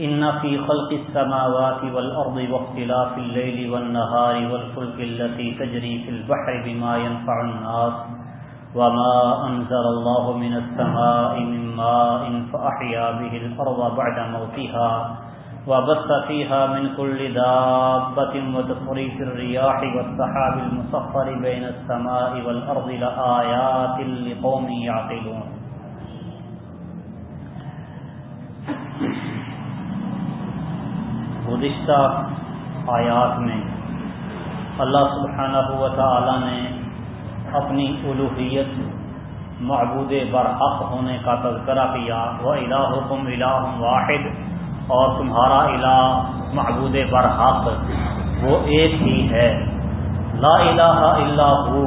إن في خلق السماوات والأرض واختلاف الليل والنهار والفلك التي تجري في البحر بما ينفع الناس وما أنزل الله من السماء من ماء فأحيا به الأرض بعد موتها وبث فيها من كل دابة وتصريف الرياح والسحاب المسخر بين السماء والأرض لآيات لقوم يعقلون گزشتہ آیات میں اللہ سبحانہ و تعالی نے اپنی الوحیت معبود برحق ہونے کا تذکرہ کیا، وہ الہکم الہ واحد اور تمہارا الہ معبود برحق وہ ایک ہی ہے۔ لا الہ الا ہو،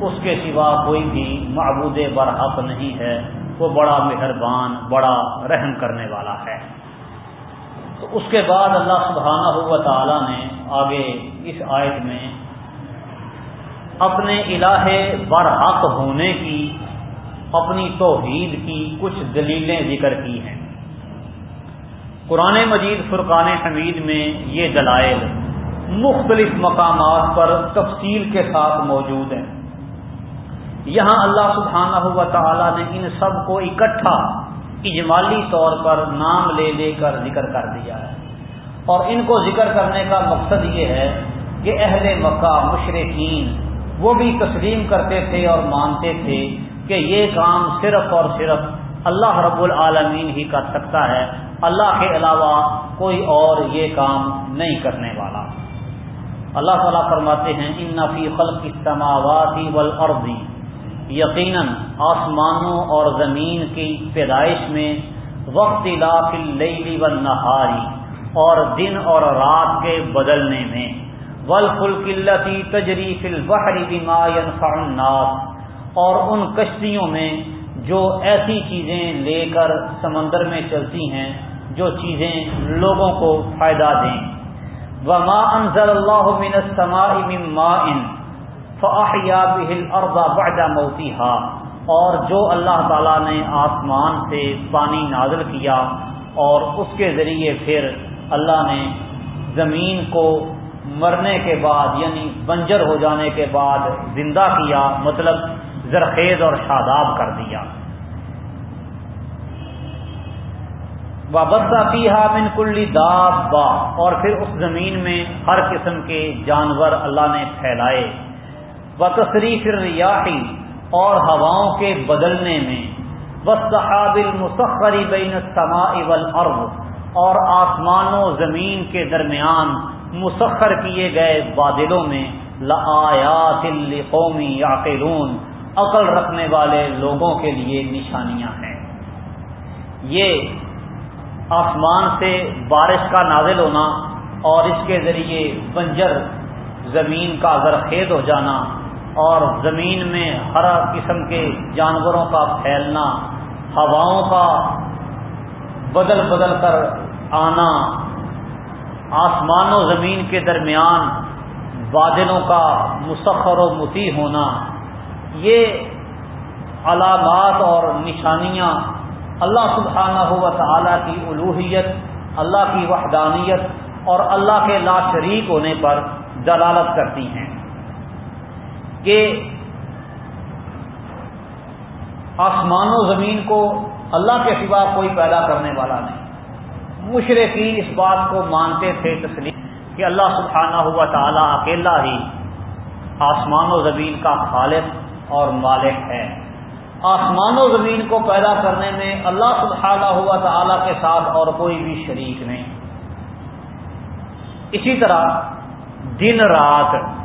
اس کے سوا کوئی بھی معبود برحق نہیں ہے۔ وہ بڑا مہربان، بڑا رحم کرنے والا ہے۔ تو اس کے بعد اللہ سبحانہ ہوا تعالی نے آگے اس آیت میں اپنے الہ برحق ہونے کی، اپنی توحید کی کچھ دلیلیں ذکر کی ہیں۔ قرآن مجید فرقان حمید میں یہ دلائل مختلف مقامات پر تفصیل کے ساتھ موجود ہیں۔ یہاں اللہ سبحانہ ہوا تعالی نے ان سب کو اکٹھا اجمالی طور پر نام لے لے کر ذکر کر دیا ہے۔ اور ان کو ذکر کرنے کا مقصد یہ ہے کہ اہل مکہ مشرقین وہ بھی تسلیم کرتے تھے اور مانتے تھے کہ یہ کام صرف اور صرف اللہ رب العالمین ہی کر سکتا ہے۔ اللہ کے علاوہ کوئی اور یہ کام نہیں کرنے والا۔ اللہ تعالیٰ فرماتے ہیں، ان نفی خلق استماواتی والارضی یقیناً آسمانوں اور زمین کی پیدائش میں وقت اللیلی و نہاری اور دن اور رات کے بدلنے میں ول فل قلتی تجریف البحری بما ينفع الناس، اور ان کشتیوں میں جو ایسی چیزیں لے کر سمندر میں چلتی ہیں، جو چیزیں لوگوں کو فائدہ دیں۔ وما انزل اللہ من السماء من ماء فاحیا به الارض بعد موتها۔ اور جو اللہ تعالی نے آسمان سے پانی نازل کیا اور اس کے ذریعے پھر اللہ نے زمین کو مرنے کے بعد یعنی بنجر ہو جانے کے بعد زندہ کیا مطلب زرخیز اور شاداب کر دیا۔ وابستہ پیہا من کلی داب اور پھر اس زمین میں ہر قسم کے جانور اللہ نے پھیلائے۔ و تصریف ریاحی اور ہواؤں کے بدلنے میں وصحاب المسخری بین السماء والارض اور آسمان و زمین کے درمیان مسخر کیے گئے بادلوں میں لآیات لقومی یعقلون عقل رکھنے والے لوگوں کے لیے نشانیاں ہیں۔ یہ آسمان سے بارش کا نازل ہونا اور اس کے ذریعے بنجر زمین کا زرخیز ہو جانا اور زمین میں ہر قسم کے جانوروں کا پھیلنا، ہواؤں کا بدل بدل کر آنا، آسمان و زمین کے درمیان بادلوں کا مسخر و متی ہونا، یہ علامات اور نشانیاں اللہ سبحانہ ہوا تعالیٰ کی الوحیت، اللہ کی وحدانیت اور اللہ کے لا شریک ہونے پر دلالت کرتی ہیں۔ کہ آسمان و زمین کو اللہ کے سوا کوئی پیدا کرنے والا نہیں۔ مشرقی اس بات کو مانتے تھے تسلیم کہ اللہ سبحانہ ہوا تعالیٰ اکیلا ہی آسمان و زمین کا خالق اور مالک ہے۔ آسمان و زمین کو پیدا کرنے میں اللہ سبحانہ ہوا تعالیٰ کے ساتھ اور کوئی بھی شریک نہیں۔ اسی طرح دن رات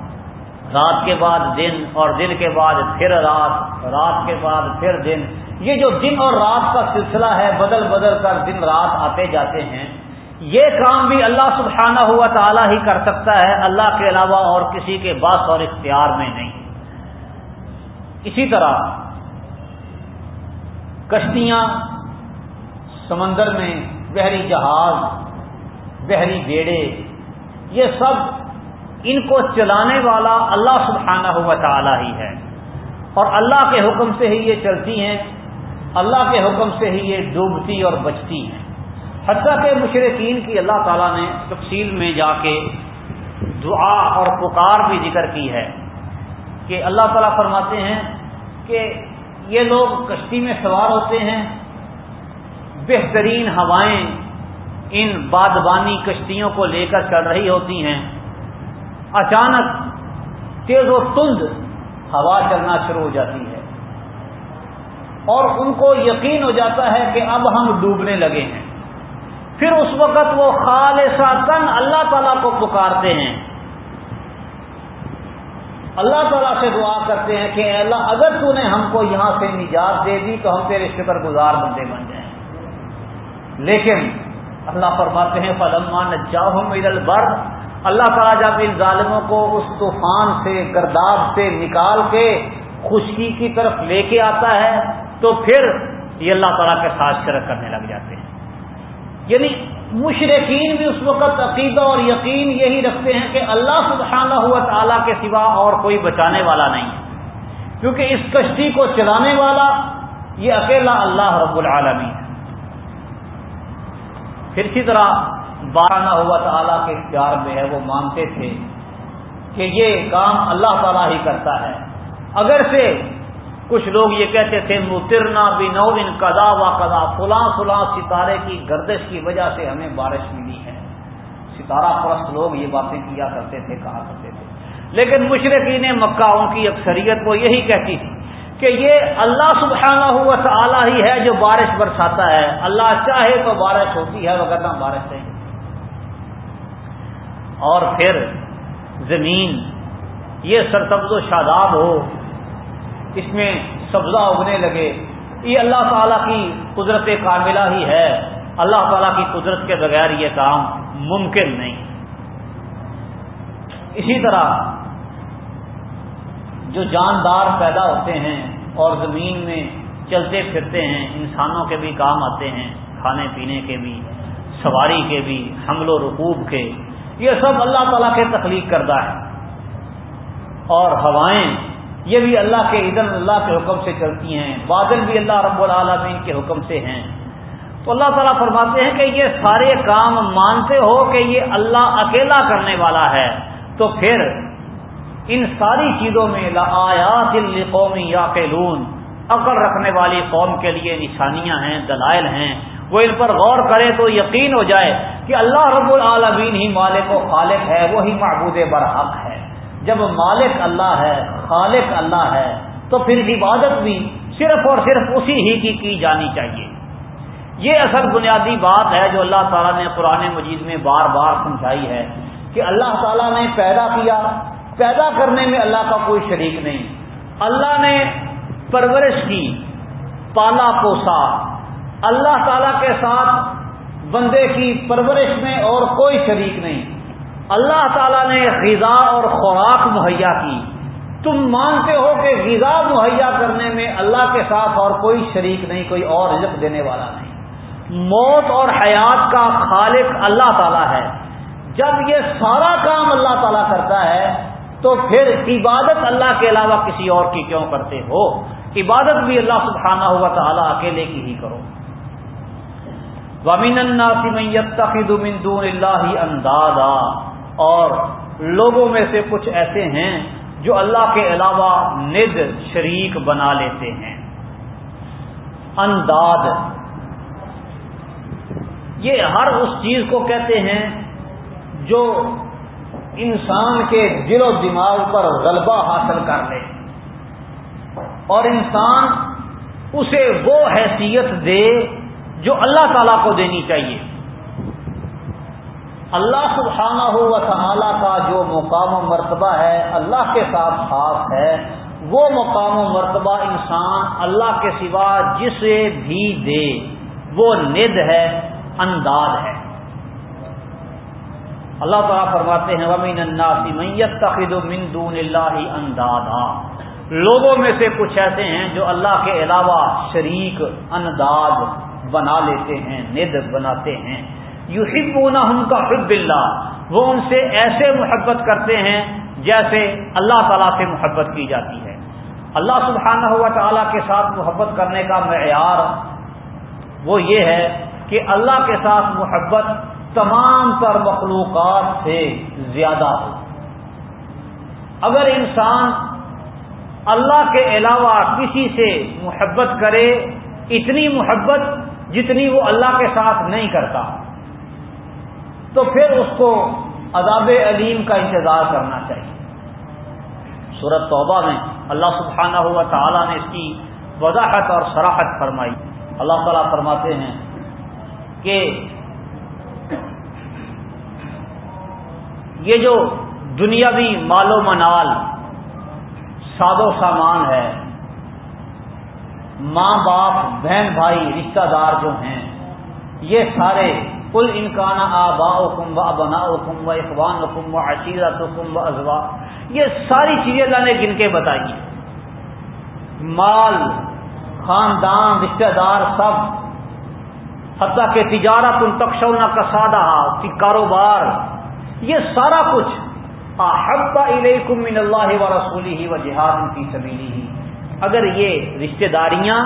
رات کے بعد دن اور دن کے بعد پھر رات رات کے بعد پھر دن۔ یہ جو دن اور رات کا سلسلہ ہے، بدل بدل کر دن رات آتے جاتے ہیں۔ یہ کام بھی اللہ سبحانہ ہوا تعالیٰ ہی کر سکتا ہے، اللہ کے علاوہ اور کسی کے بس اور اختیار میں نہیں۔ اسی طرح کشتیاں سمندر میں، بحری جہاز، بحری بیڑے، یہ سب ان کو چلانے والا اللہ سبحانہ ہوا تعالیٰ ہی ہے۔ اور اللہ کے حکم سے ہی یہ چلتی ہیں، اللہ کے حکم سے ہی یہ ڈوبتی اور بچتی ہیں۔ حتیٰ کہ مشرقین کی اللہ تعالیٰ نے تفصیل میں جا کے دعا اور پکار بھی ذکر کی ہے کہ اللہ تعالیٰ فرماتے ہیں کہ یہ لوگ کشتی میں سوار ہوتے ہیں، بہترین ہوائیں ان بادبانی کشتیوں کو لے کر چل رہی ہوتی ہیں۔ اچانک تیز و تند ہوا چلنا شروع ہو جاتی ہے۔ اور ان کو یقین ہو جاتا ہے کہ اب ہم ڈوبنے لگے ہیں۔ پھر اس وقت وہ خالصہ تن اللہ تعالیٰ کو پکارتے ہیں۔ اللہ تعالیٰ سے دعا کرتے ہیں کہ اے اللہ، اگر تو نے ہم کو یہاں سے نجات دے دی تو ہم تیرے شکر گزار بندے بن جائیں۔ لیکن اللہ فرماتے ہیں فلمان جاہم عید البر اللہ تعالیٰ جب ان ظالموں کو اس طوفان سے، گرداب سے نکال کے خشکی کی طرف لے کے آتا ہے، تو پھر یہ اللہ تعالیٰ کے ساتھ شرک کرنے لگ جاتے ہیں۔ یعنی مشرقین بھی اس وقت عقیدہ اور یقین یہی رکھتے ہیں کہ اللہ سبحانہ ہوا تعالیٰ کے سوا اور کوئی بچانے والا نہیں ہے۔ کیونکہ اس کشتی کو چلانے والا یہ اکیلا اللہ رب العالمین ہے۔ پھر اسی طرح بارہ ہوا تعالیٰ کے اختیار میں ہے، وہ مانتے تھے کہ یہ کام اللہ تعالیٰ ہی کرتا ہے۔ اگر سے کچھ لوگ یہ کہتے تھے، مترنا بھی نو ان کدا و کدا فلاں فلاں ستارے کی گردش کی وجہ سے ہمیں بارش ملی ہے۔ ستارہ پرست لوگ یہ باتیں کیا کرتے تھے، کہا کرتے تھے۔ لیکن مشرقین مکہ ان کی اکثریت وہ یہی کہتی تھی کہ یہ اللہ سبحانہ ہوا تعالی ہی ہے جو بارش برساتا ہے۔ اللہ چاہے تو بارش ہوتی ہے وغیرہ بارش نہیں اور پھر زمین، یہ سرسبز و شاداب ہو، اس میں سبزہ اگنے لگے۔ یہ اللہ تعالیٰ کی قدرت کاملہ ہی ہے۔ اللہ تعالیٰ کی قدرت کے بغیر یہ کام ممکن نہیں۔ اسی طرح جو جاندار پیدا ہوتے ہیں اور زمین میں چلتے پھرتے ہیں، انسانوں کے بھی کام آتے ہیں، کھانے پینے کے بھی، سواری کے بھی، حمل و رقوب کے۔ یہ سب اللہ تعالیٰ کے تخلیق کردہ ہے اور ہوائیں یہ بھی اللہ کے ادن اللہ کے حکم سے چلتی ہیں۔ بادل بھی اللہ رب العالمین کے حکم سے ہیں۔ تو اللہ تعالیٰ فرماتے ہیں کہ یہ سارے کام مانتے ہو کہ یہ اللہ اکیلا کرنے والا ہے۔ تو پھر ان ساری چیزوں میں آیات قومی یا عقل رکھنے والی قوم کے لیے نشانیاں ہیں، دلائل ہیں۔ وہ ان پر غور کرے تو یقین ہو جائے کہ اللہ رب العالمین ہی مالک و خالق ہے، وہی معبود برحق ہے۔ جب مالک اللہ ہے، خالق اللہ ہے، تو پھر عبادت بھی صرف اور صرف اسی ہی کی کی جانی چاہیے۔ یہ اصل بنیادی بات ہے جو اللہ تعالیٰ نے قرآن مجید میں بار بار سمجھائی ہے کہ اللہ تعالیٰ نے پیدا کیا، پیدا کرنے میں اللہ کا کوئی شریک نہیں۔ اللہ نے پرورش کی، پالا پوسا۔ اللہ تعالیٰ کے ساتھ بندے کی پرورش میں اور کوئی شریک نہیں۔ اللہ تعالیٰ نے غذا اور خوراک مہیا کی۔ تم مانتے ہو کہ غذا مہیا کرنے میں اللہ کے ساتھ اور کوئی شریک نہیں، کوئی اور رزق دینے والا نہیں۔ موت اور حیات کا خالق اللہ تعالیٰ ہے۔ جب یہ سارا کام اللہ تعالیٰ کرتا ہے، تو پھر عبادت اللہ کے علاوہ کسی اور کی کیوں کرتے ہو؟ عبادت بھی اللہ سبحانہ ہوا تعالیٰ اکیلے کی ہی کرو۔ ومین من دون اللہ اندازا اور لوگوں میں سے کچھ ایسے ہیں جو اللہ کے علاوہ ند شریک بنا لیتے ہیں۔ انداز یہ ہر اس چیز کو کہتے ہیں جو انسان کے دل و دماغ پر غلبہ حاصل کر لے۔ اور انسان اسے وہ حیثیت دے جو اللہ تعالی کو دینی چاہیے۔ اللہ سبحانہ ہو و تعالیٰ کا جو مقام و مرتبہ ہے، اللہ کے ساتھ خاص ہے، وہ مقام و مرتبہ انسان اللہ کے سوا جسے بھی دے، وہ ند ہے، انداز ہے۔ اللہ تعالیٰ فرماتے ہیں ومین الناسی میت تخید و مندون اللہ اندازہ لوگوں میں سے کچھ ایسے ہیں جو اللہ کے علاوہ شریک، انداز بنا لیتے ہیں ند بناتے ہیں۔ یو ہم کا حب اللہ۔ وہ ان سے ایسے محبت کرتے ہیں جیسے اللہ تعالیٰ سے محبت کی جاتی ہے۔ اللہ سبحانہ ہوا تعالیٰ کے ساتھ محبت کرنے کا معیار وہ یہ ہے کہ اللہ کے ساتھ محبت تمام تر مخلوقات سے زیادہ ہو۔ اگر انسان اللہ کے علاوہ کسی سے محبت کرے، اتنی محبت جتنی وہ اللہ کے ساتھ نہیں کرتا، تو پھر اس کو عذاب علیم کا انتظار کرنا چاہیے۔ صورت توبہ میں اللہ سبحانہ ہوا تعالیٰ نے اس کی وضاحت اور سراحت فرمائی۔ اللہ تعالیٰ فرماتے ہیں کہ یہ جو دنیاوی مال و منال، ساد و سامان ہے ماں باپ، بہن بھائی، رشتہ دار جو ہیں، یہ سارے کل انکانہ آبا حکم و ابنا حکم و اخبان حکم و عشیرت حکم و ازوا یہ ساری چیزیں اللہ نے گن کے بتائی مال، خاندان، رشتہ دار سب، حتیٰ کہ تجارت ان تقشونہ کا سادہ کاروبار، یہ سارا کچھ، احب علیکم من اللہ و رسولی ہی و جہاد کی سبیلی ہی اگر یہ رشتہ داریاں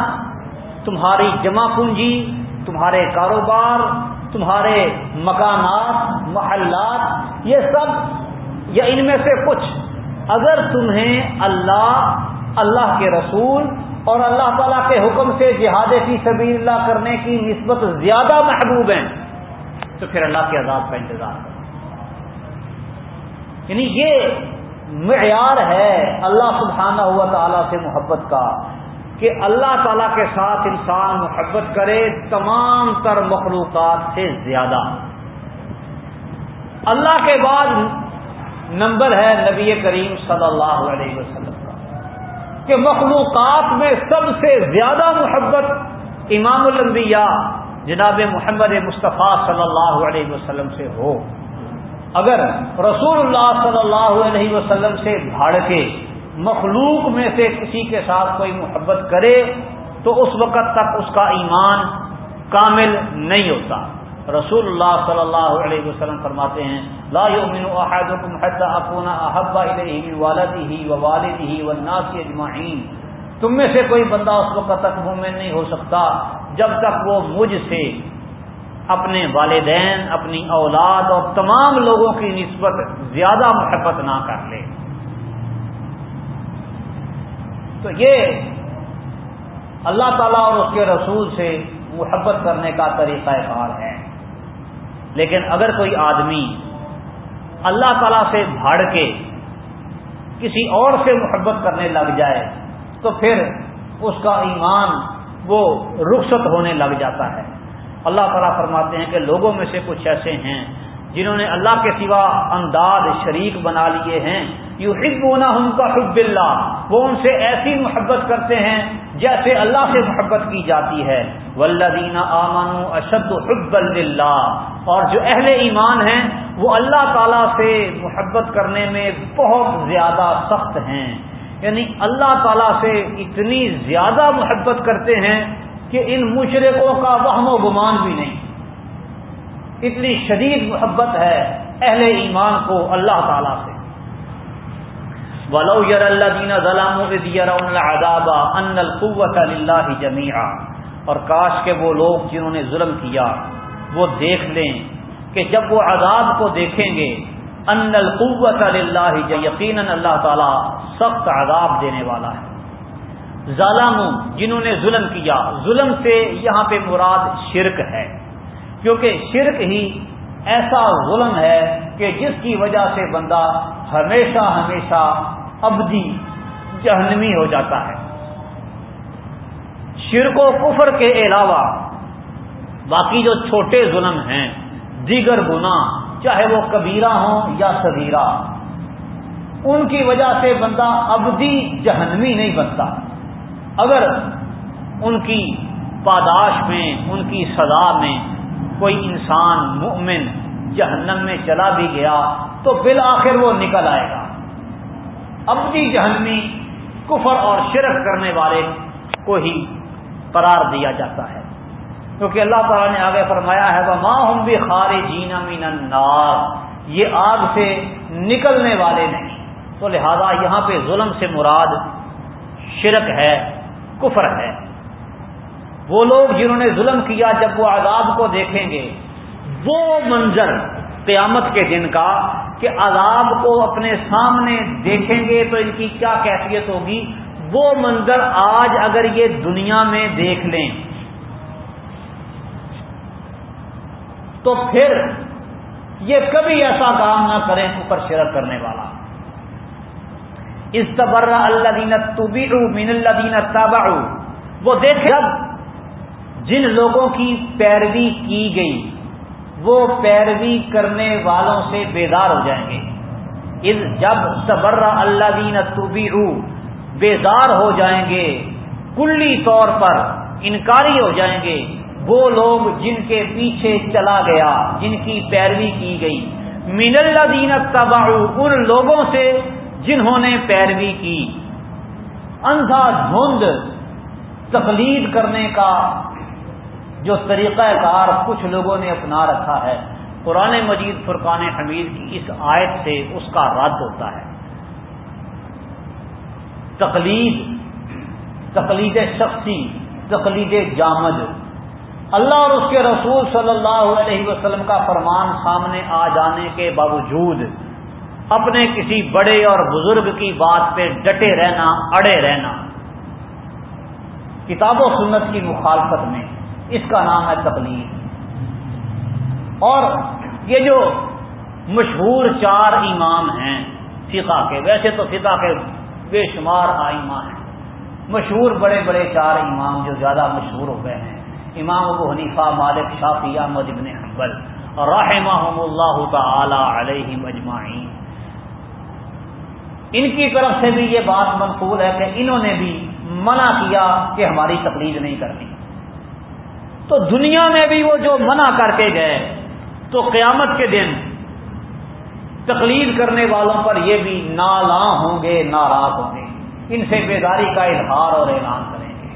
تمہاری جمع پونجی، تمہارے کاروبار، تمہارے مکانات، محلات، یہ سب، یا ان میں سے کچھ، اگر تمہیں اللہ اللہ کے رسول اور اللہ تعالیٰ کے حکم سے جہاد فی سبیل اللہ کرنے کی نسبت زیادہ محبوب ہیں، تو پھر اللہ کے عذاب کا انتظار کرو۔ یعنی یہ معیار ہے اللہ سبحانہ ہوا تعالیٰ سے محبت کا، کہ اللہ تعالیٰ کے ساتھ انسان محبت کرے تمام تر مخلوقات سے زیادہ۔ اللہ کے بعد نمبر ہے نبی کریم صلی اللہ علیہ وسلم کا، کہ مخلوقات میں سب سے زیادہ محبت امام الانبیاء جناب محمد مصطفیٰ صلی اللہ علیہ وسلم سے ہو۔ اگر رسول اللہ صلی اللہ علیہ وسلم سے بھاڑ کے مخلوق میں سے کسی کے ساتھ کوئی محبت کرے، تو اس وقت تک اس کا ایمان کامل نہیں ہوتا۔ رسول اللہ صلی اللہ علیہ وسلم فرماتے ہیں، لا يؤمن احدكم حتى اكون احب اليه من والده ووالده والناس اجمعين تم میں سے کوئی بندہ اس وقت تک مومن نہیں ہو سکتا، جب تک وہ مجھ سے اپنے والدین، اپنی اولاد اور تمام لوگوں کی نسبت زیادہ محبت نہ کر لے۔ تو یہ اللہ تعالیٰ اور اس کے رسول سے محبت کرنے کا طریقہ کار ہے۔ لیکن اگر کوئی آدمی اللہ تعالیٰ سے بھاڑ کے کسی اور سے محبت کرنے لگ جائے، تو پھر اس کا ایمان وہ رخصت ہونے لگ جاتا ہے۔ اللہ تعالیٰ فرماتے ہیں کہ لوگوں میں سے کچھ ایسے ہیں جنہوں نے اللہ کے سوا انداز شریک بنا لیے ہیں۔ یو حب ان کا حب اللہ، وہ ان سے ایسی محبت کرتے ہیں جیسے اللہ سے محبت کی جاتی ہے۔ ولدین آمن اشد حب اللہ اور جو اہل ایمان ہیں، وہ اللہ تعالیٰ سے محبت کرنے میں بہت زیادہ سخت ہیں۔ یعنی اللہ تعالیٰ سے اتنی زیادہ محبت کرتے ہیں کہ ان مشرقوں کا وہم و گمان بھی نہیں۔ اتنی شدید محبت ہے اہل ایمان کو اللہ تعالی سے۔ ولو یر اللہ دینا ضلع ادابا ان القوت اللہ جمیا اور کاش کے وہ لوگ جنہوں نے ظلم کیا، وہ دیکھ لیں کہ جب وہ عذاب کو دیکھیں گے ان القوت اللہ یقیناً اللہ تعالی سخت عذاب دینے والا ہے۔ ظالم جنہوں نے ظلم کیا۔ ظلم سے یہاں پہ مراد شرک ہے۔ کیونکہ شرک ہی ایسا ظلم ہے کہ جس کی وجہ سے بندہ ہمیشہ ہمیشہ ابدی جہنمی ہو جاتا ہے۔ شرک و کفر کے علاوہ باقی جو چھوٹے ظلم ہیں، دیگر گنا چاہے وہ کبیرہ ہوں یا صغیرہ، ان کی وجہ سے بندہ ابدی جہنمی نہیں بنتا۔ اگر ان کی پاداش میں، ان کی سزا میں کوئی انسان مؤمن جہنم میں چلا بھی گیا تو بالآخر وہ نکل آئے گا۔ اپنی جہنمی، کفر اور شرک کرنے والے کو ہی قرار دیا جاتا ہے۔ کیونکہ اللہ تعالیٰ نے آگے فرمایا ہے وہ ماں ہم بھی خارے جینا مین یہ آگ سے نکلنے والے نہیں۔ تو لہذا یہاں پہ ظلم سے مراد شرک ہے۔ کفر ہے۔ وہ لوگ جنہوں نے ظلم کیا جب وہ عذاب کو دیکھیں گے، وہ منظر قیامت کے دن کا کہ عذاب کو اپنے سامنے دیکھیں گے تو ان کی کیا کیفیت ہوگی؟ وہ منظر آج اگر یہ دنیا میں دیکھ لیں۔ تو پھر یہ کبھی ایسا کام نہ کریں اوپر شرک کرنے والا۔ استبر اللہ دین من اللہ دین تابا وہ دیکھ جب جن لوگوں کی پیروی کی گئی، وہ پیروی کرنے والوں سے بیدار ہو جائیں گے۔ اس جب صبر اللہ دین تبی بیدار ہو جائیں گے، کلی طور پر انکاری ہو جائیں گے۔ وہ لوگ جن کے پیچھے چلا گیا، جن کی پیروی کی گئی۔ من اللہ دین تباہ ان لوگوں سے جنہوں نے پیروی کی۔ اندھا دھند تقلید کرنے کا جو طریقہ کار کچھ لوگوں نے اپنا رکھا ہے، قرآن مجید فرقان حمید کی اس آیت سے اس کا رد ہوتا ہے۔ تقلید تقلید شخصی تقلید جامد۔ اللہ اور اس کے رسول صلی اللہ علیہ وسلم کا فرمان سامنے آ جانے کے باوجود اپنے کسی بڑے اور بزرگ کی بات پہ ڈٹے رہنا، اڑے رہنا۔ کتاب و سنت کی مخالفت میں اس کا نام ہے تقلید اور یہ جو مشہور چار امام ہیں فقہ کے، ویسے تو فقہ کے بے شمار آئمہ ہیں۔ مشہور بڑے بڑے چار امام جو زیادہ مشہور ہو گئے ہیں۔ امام ابو حنیفہ، مالک شافی احمد ابن حنبل رحمہم اللہ تعالی علیہ مجمعین ان کی طرف سے بھی یہ بات منقول ہے کہ انہوں نے بھی منع کیا کہ ہماری تقلید نہیں کرنی۔ تو دنیا میں بھی وہ جو منع کر کے گئے، تو قیامت کے دن تقلید کرنے والوں پر یہ بھی نالاں ہوں گے، ناراض ہوں گے۔ ان سے بیداری کا اظہار اور اعلان کریں گے۔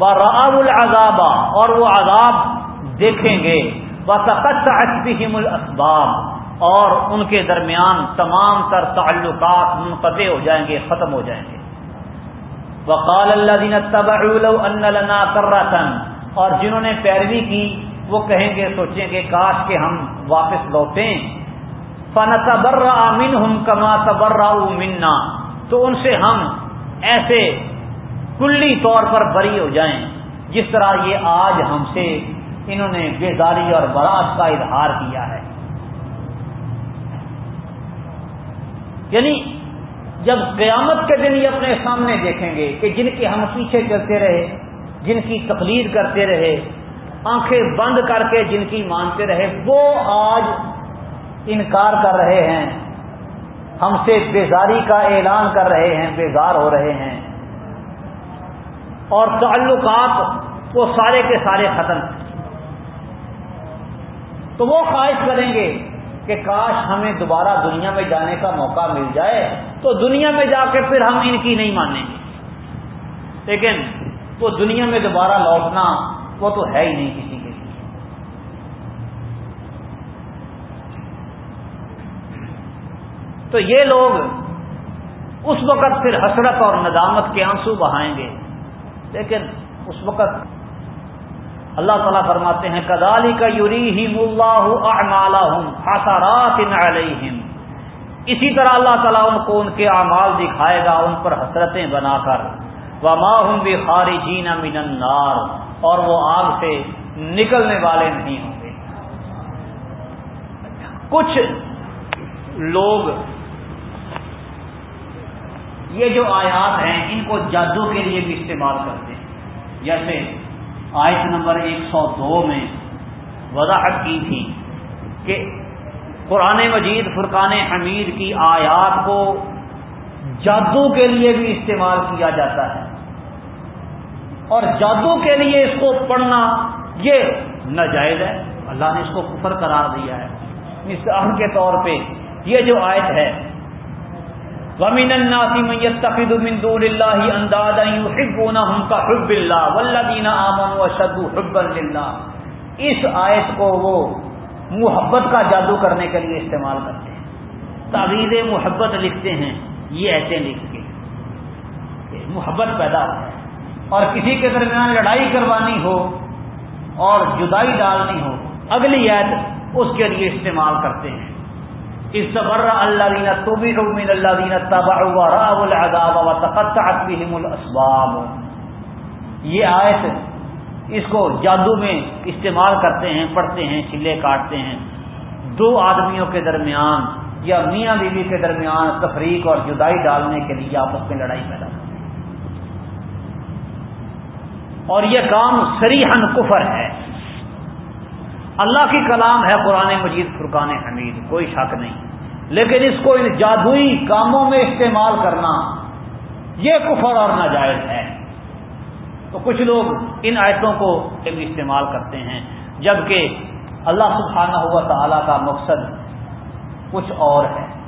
راب العذاب اور وہ عذاب دیکھیں گے۔ بسم الاسباب اور ان کے درمیان تمام تر تعلقات منقطع ہو جائیں گے، ختم ہو جائیں گے۔ وقال اللہ دین لنا کرتن اور جنہوں نے پیروی کی، وہ کہیں گے، سوچیں کہ کاش کے ہم واپس لوٹیں۔ فن تبر امن ہم کما تبر منا، تو ان سے ہم ایسے کلی طور پر بری ہو جائیں، جس طرح یہ آج ہم سے انہوں نے بیداری اور برات کا اظہار کیا ہے۔ یعنی جب قیامت کے دن یہ اپنے سامنے دیکھیں گے کہ جن کے ہم پیچھے چلتے رہے، جن کی تقلید کرتے رہے، آنکھیں بند کر کے جن کی مانتے رہے، وہ آج انکار کر رہے ہیں۔ ہم سے بیزاری کا اعلان کر رہے ہیں، بیزار ہو رہے ہیں۔ اور تعلقات وہ سارے کے سارے ختم۔ تو وہ خواہش کریں گے کہ کاش ہمیں دوبارہ دنیا میں جانے کا موقع مل جائے تو دنیا میں جا کے پھر ہم ان کی نہیں مانیں گے۔ لیکن وہ دنیا میں دوبارہ لوٹنا وہ تو ہے ہی نہیں کسی کے لیے۔ تو یہ لوگ اس وقت پھر حسرت اور ندامت کے آنسو بہائیں گے، لیکن اس وقت اللہ تعالیٰ فرماتے ہیں کدالی کا یوری ہی اسی طرح اللہ تعالیٰ ان کو ان کے اعمال دکھائے گا، ان پر حسرتیں بنا کر. وما ہوں بھی خارجین من النار، اور وہ آگ سے نکلنے والے نہیں ہوں گے۔ کچھ لوگ یہ جو آیات ہیں، ان کو جادو کے لیے بھی استعمال کرتے ہیں، جیسے آیت نمبر ایک سو دو میں وضاحت کی تھی کہ قرآن مجید فرقان حمید کی آیات کو جادو کے لیے بھی استعمال کیا جاتا ہے اور جادو کے لیے اس کو پڑھنا یہ ناجائز ہے۔ اللہ نے اس کو کفر قرار دیا ہے۔ مثال کے طور پہ یہ جو آیت ہے ومن الناس من يتخذ من دون الله اندادا يحبونهم كحب الله والذين امنوا اشد حبا لله۔ اس آیت کو وہ محبت کا جادو کرنے کے لیے استعمال کرتے ہیں۔ تعویذ محبت لکھتے ہیں، یہ ایسے لکھ کے۔ محبت پیدا ہو اور کسی کے درمیان لڑائی کروانی ہو اور جدائی ڈالنی ہو، اگلی عید اس کے لیے استعمال کرتے ہیں۔ اس اللہ دینا تو بھی من اللہ دینا الاسباب یہ آیت اس کو جادو میں استعمال کرتے ہیں، پڑھتے ہیں، چلے کاٹتے ہیں۔ دو آدمیوں کے درمیان یا میاں بیوی کے درمیان تفریق اور جدائی ڈالنے کے لیے آپس میں لڑائی پیدا کرتے ہیں اور یہ کام سریحن کفر ہے۔ اللہ کی کلام ہے قرآن مجید، فرقان حمید، کوئی شک نہیں۔ لیکن اس کو ان جادوئی کاموں میں استعمال کرنا یہ کفر اور ناجائز ہے۔ تو کچھ لوگ ان آیتوں کو استعمال کرتے ہیں، جبکہ اللہ سبحانہ ہوا تعالیٰ کا مقصد کچھ اور ہے۔